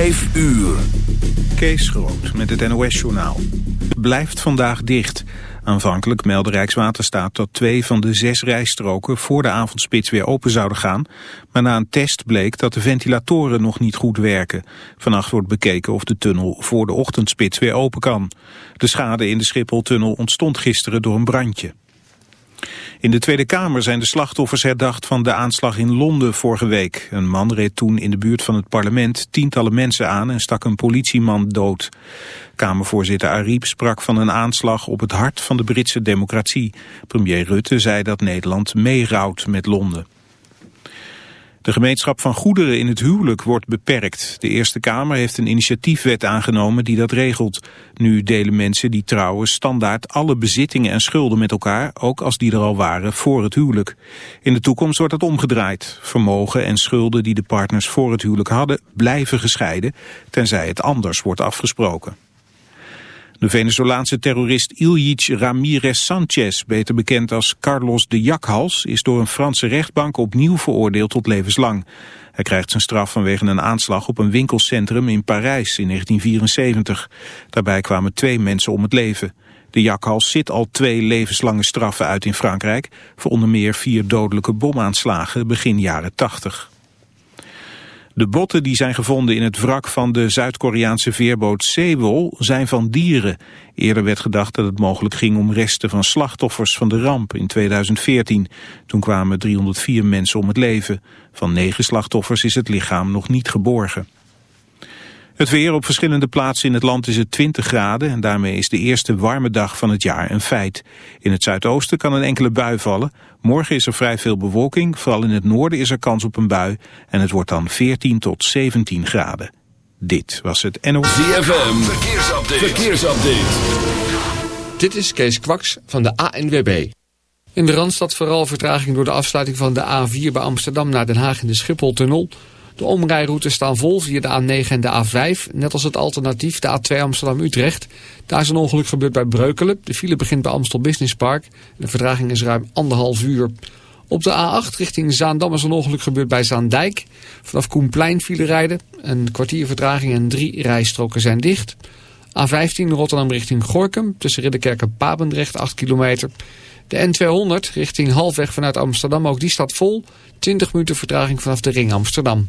5 uur. Kees Groot met het NOS-journaal. Blijft vandaag dicht. Aanvankelijk meldde Rijkswaterstaat dat twee van de zes rijstroken voor de avondspits weer open zouden gaan. Maar na een test bleek dat de ventilatoren nog niet goed werken. Vannacht wordt bekeken of de tunnel voor de ochtendspits weer open kan. De schade in de Schipholtunnel ontstond gisteren door een brandje. In de Tweede Kamer zijn de slachtoffers herdacht van de aanslag in Londen vorige week. Een man reed toen in de buurt van het parlement tientallen mensen aan en stak een politieman dood. Kamervoorzitter Ariep sprak van een aanslag op het hart van de Britse democratie. Premier Rutte zei dat Nederland meerouwt met Londen. De gemeenschap van goederen in het huwelijk wordt beperkt. De Eerste Kamer heeft een initiatiefwet aangenomen die dat regelt. Nu delen mensen die trouwen standaard alle bezittingen en schulden met elkaar, ook als die er al waren voor het huwelijk. In de toekomst wordt dat omgedraaid. Vermogen en schulden die de partners voor het huwelijk hadden, blijven gescheiden, tenzij het anders wordt afgesproken. De Venezolaanse terrorist Ilyich Ramirez Sanchez, beter bekend als Carlos de Jakhals, is door een Franse rechtbank opnieuw veroordeeld tot levenslang. Hij krijgt zijn straf vanwege een aanslag op een winkelcentrum in Parijs in 1974. Daarbij kwamen twee mensen om het leven. De Jakhals zit al twee levenslange straffen uit in Frankrijk, voor onder meer vier dodelijke bomaanslagen begin jaren 80. De botten die zijn gevonden in het wrak van de Zuid-Koreaanse veerboot Sewol zijn van dieren. Eerder werd gedacht dat het mogelijk ging om resten van slachtoffers van de ramp in 2014. Toen kwamen 304 mensen om het leven. Van negen slachtoffers is het lichaam nog niet geborgen. Het weer op verschillende plaatsen in het land is het 20 graden en daarmee is de eerste warme dag van het jaar een feit. In het zuidoosten kan een enkele bui vallen. Morgen is er vrij veel bewolking, vooral in het noorden is er kans op een bui en het wordt dan 14 tot 17 graden. Dit was het NOS. ZFM, verkeersupdate. verkeersupdate. Dit is Kees Kwaks van de ANWB. In de Randstad vooral vertraging door de afsluiting van de A4 bij Amsterdam naar Den Haag in de Schipholtunnel. De omrijroutes staan vol via de A9 en de A5. Net als het alternatief de A2 Amsterdam-Utrecht. Daar is een ongeluk gebeurd bij Breukelen. De file begint bij Amstel Business Park. De vertraging is ruim anderhalf uur. Op de A8 richting Zaandam is een ongeluk gebeurd bij Zaandijk. Vanaf Koenplein file rijden. Een kwartier vertraging en drie rijstroken zijn dicht. A15 Rotterdam richting Gorkum. Tussen Ridderkerk en Papendrecht 8 kilometer. De N200 richting Halfweg vanuit Amsterdam. Ook die staat vol. 20 minuten vertraging vanaf de ring Amsterdam.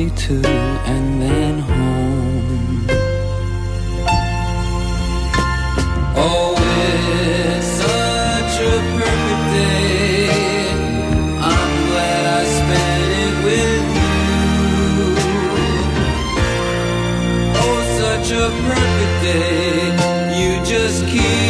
movie too, and then home. Oh, it's such a perfect day. I'm glad I spent it with you. Oh, such a perfect day. You just keep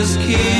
just keep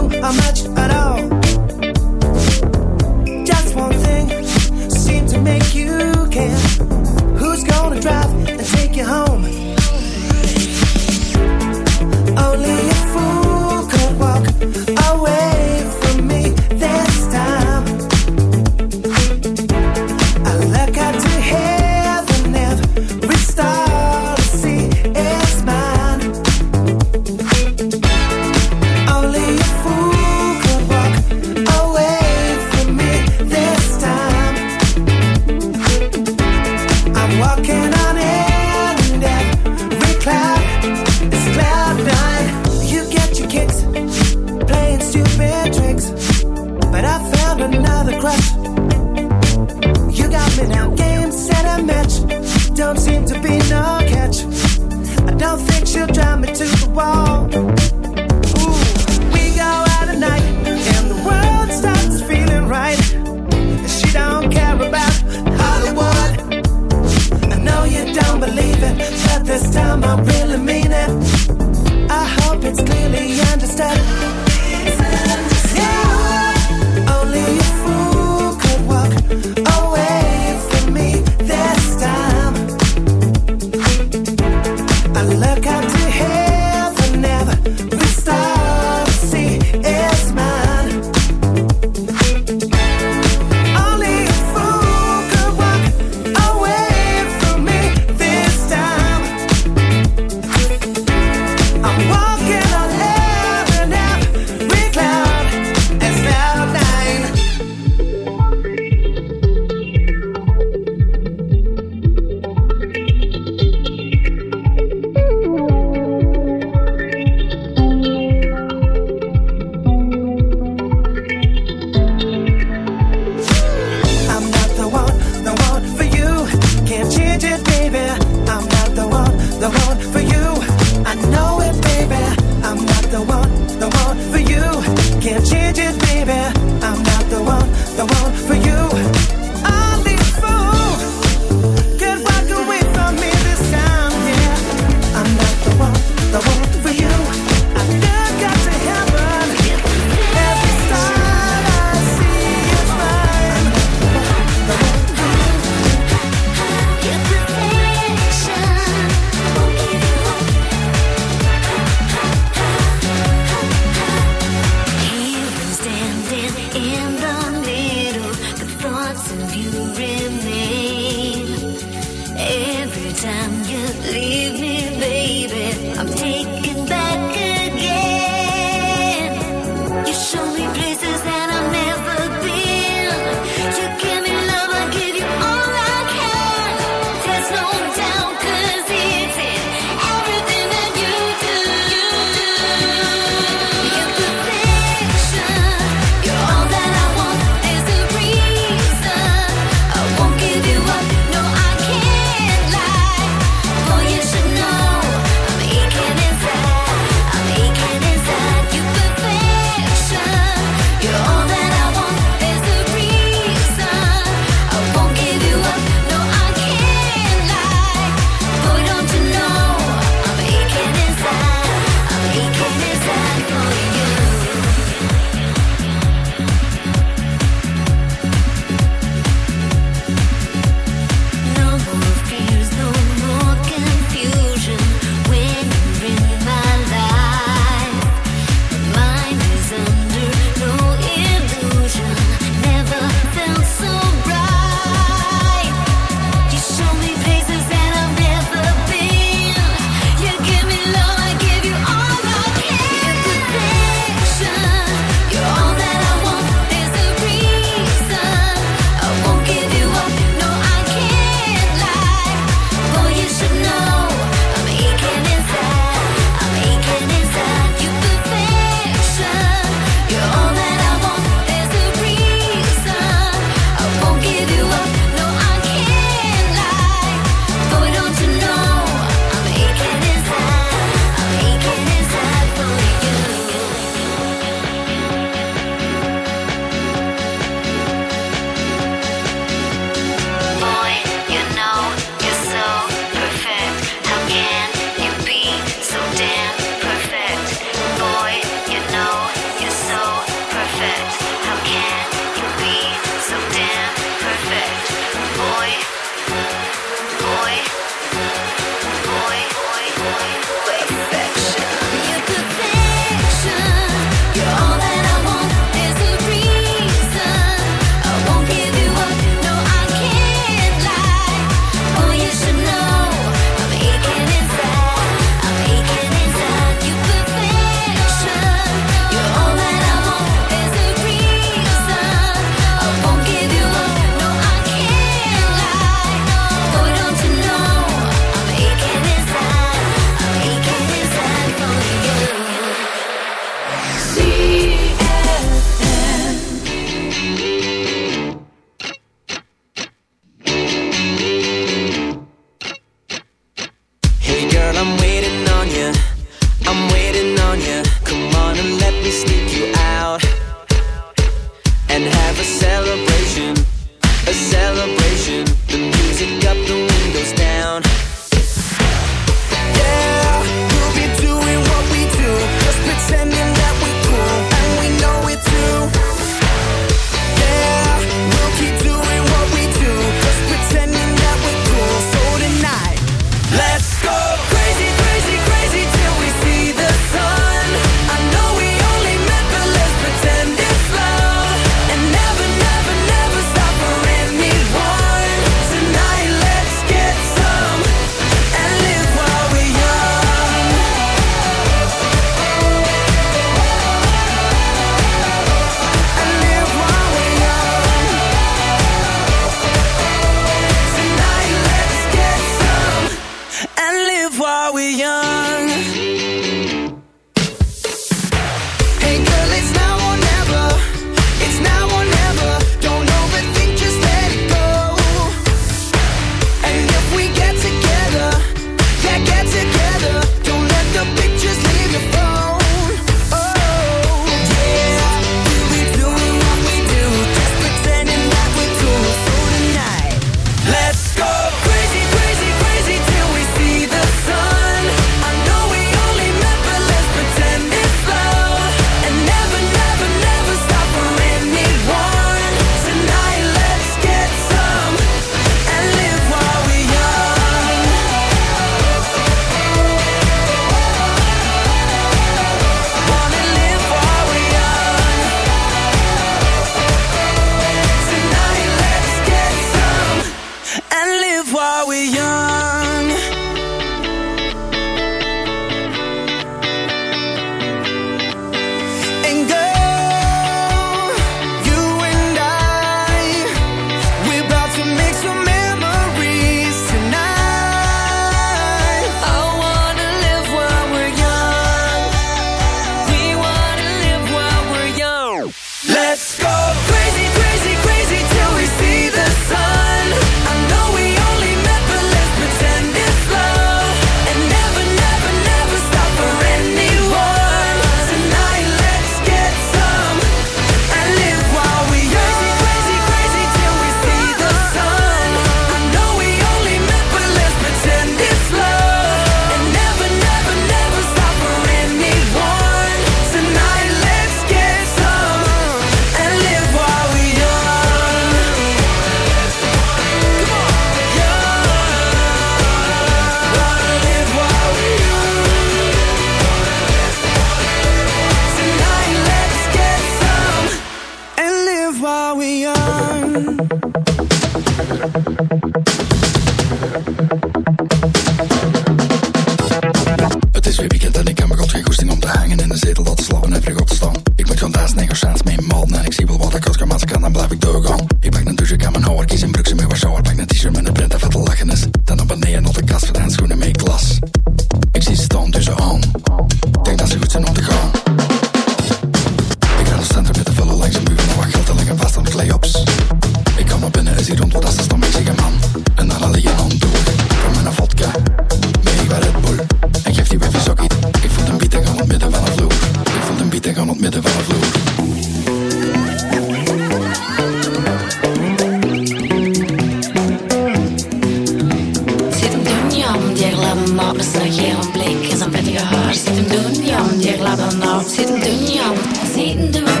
ihren Blick ist ein haar. Hirsch. Sieht im Dunjam, dir glatt an Ort, sieht im Dunjam, zit im Dunjam.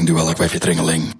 Tringeling, duel, ik wijf je Tringeling.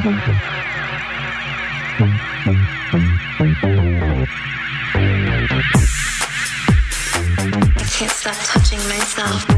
I Can't stop touching myself.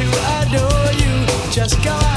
to adore you. Just go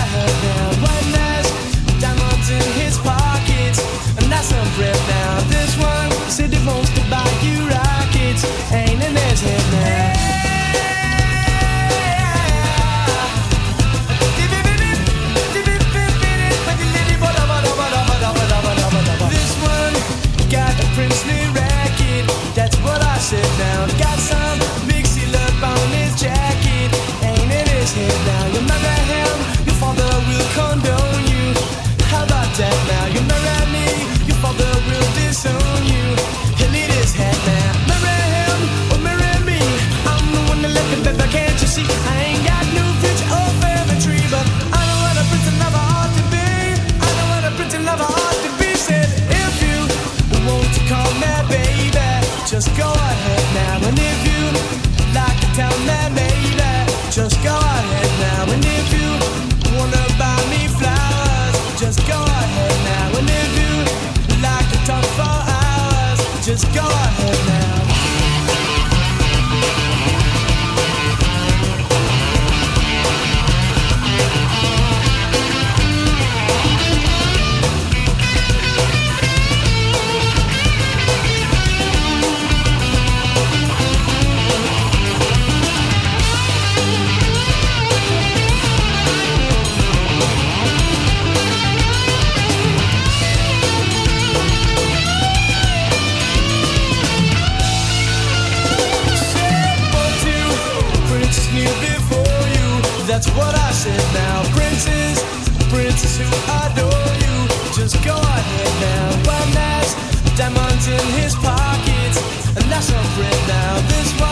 in his pockets, and that's a friend now. This.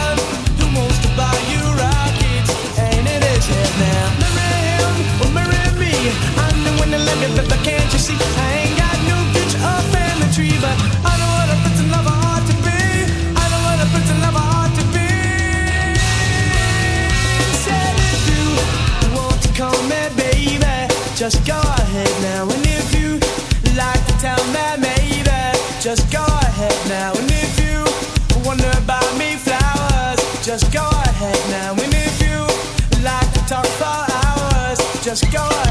your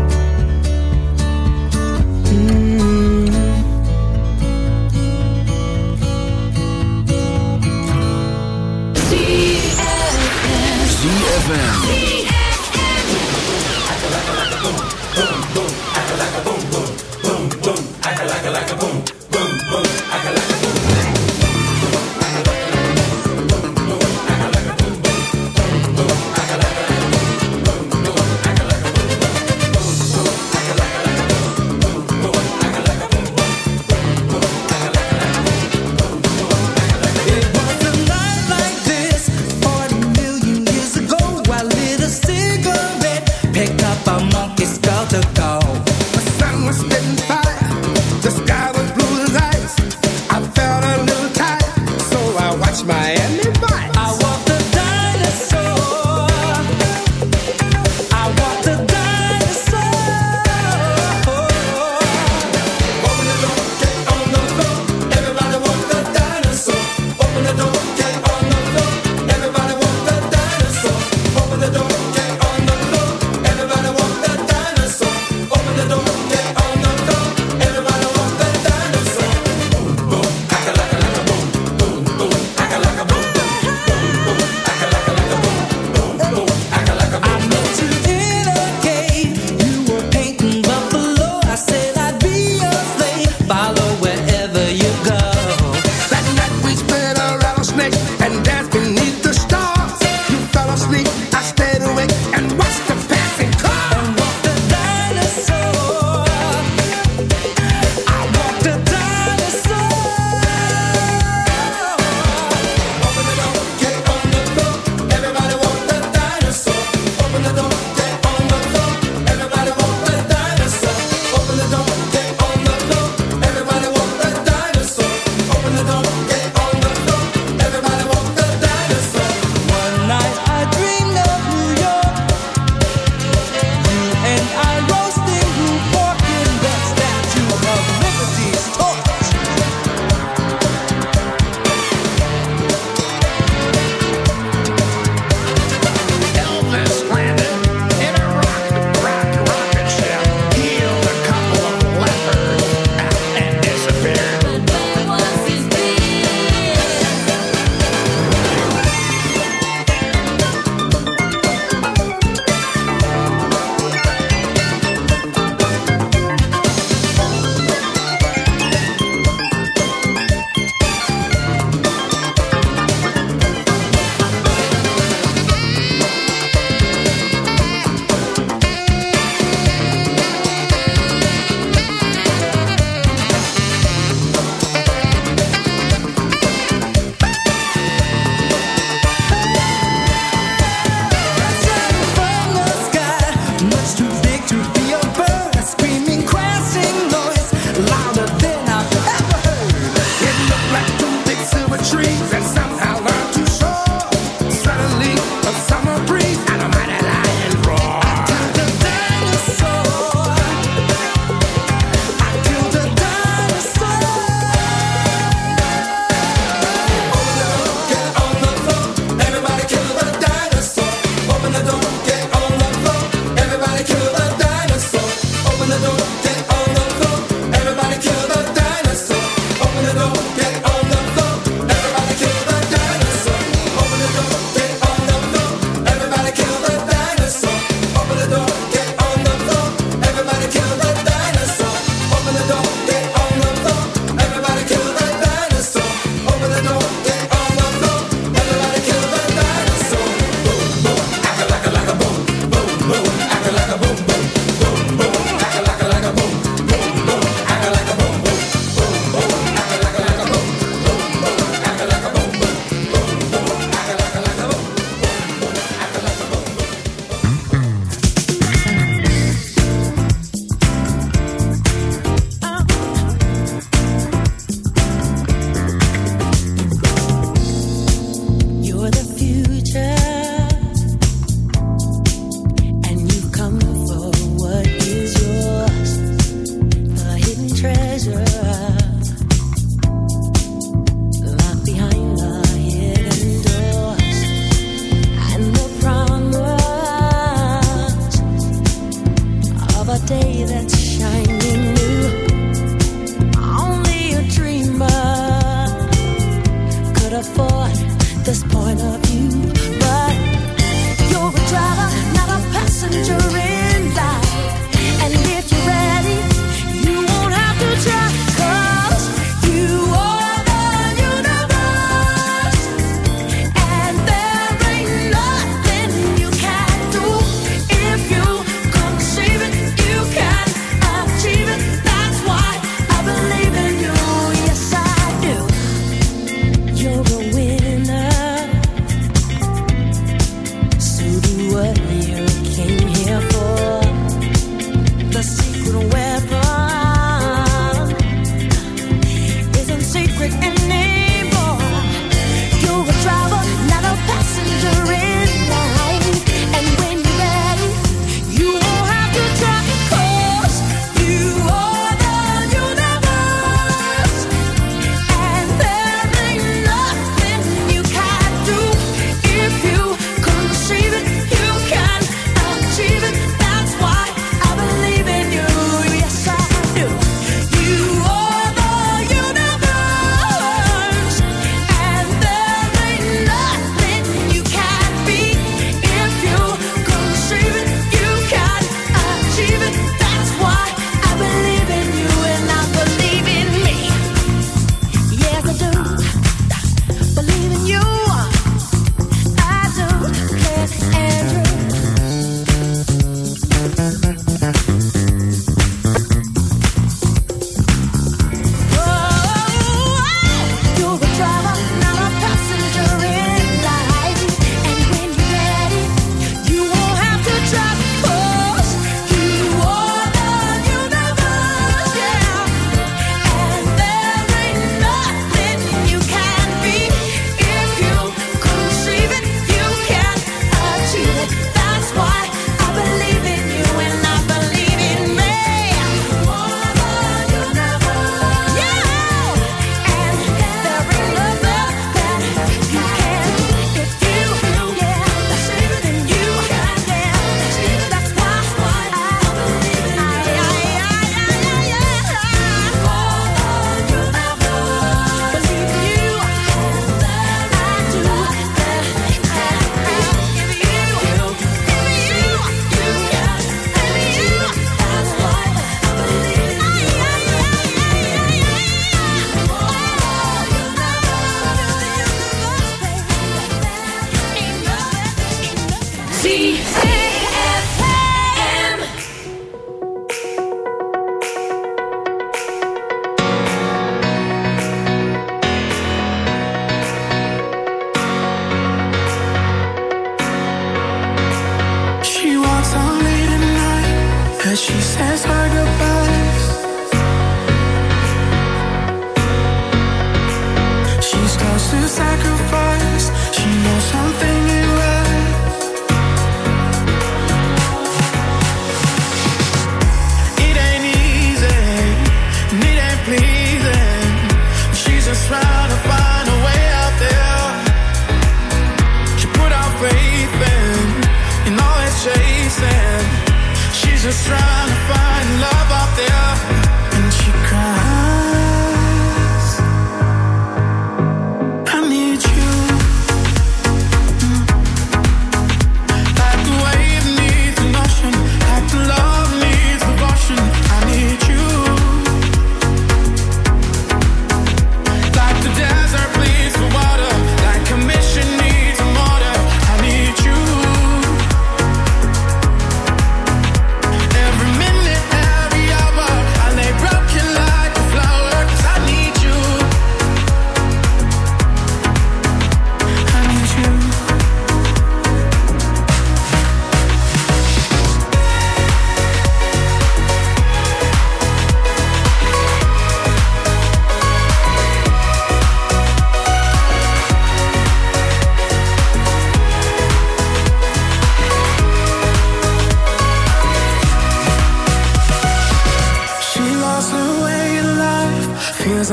ZFM.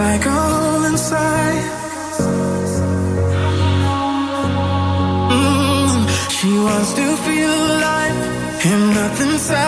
I go inside. Mm, she wants to feel alive, and nothing's.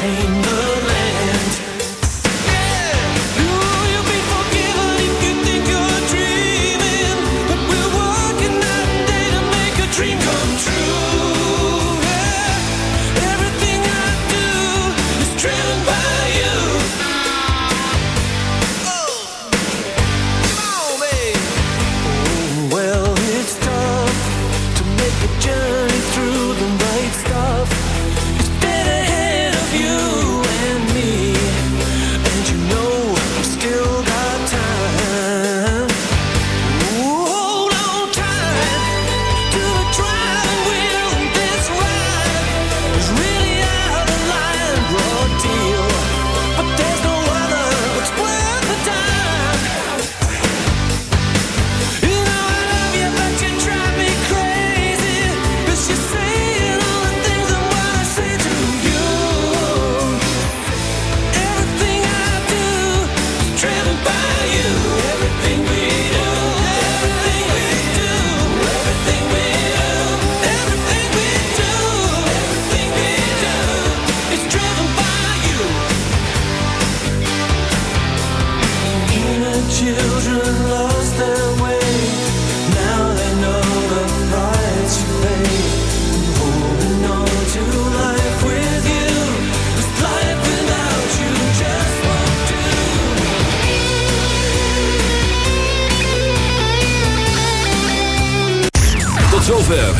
contain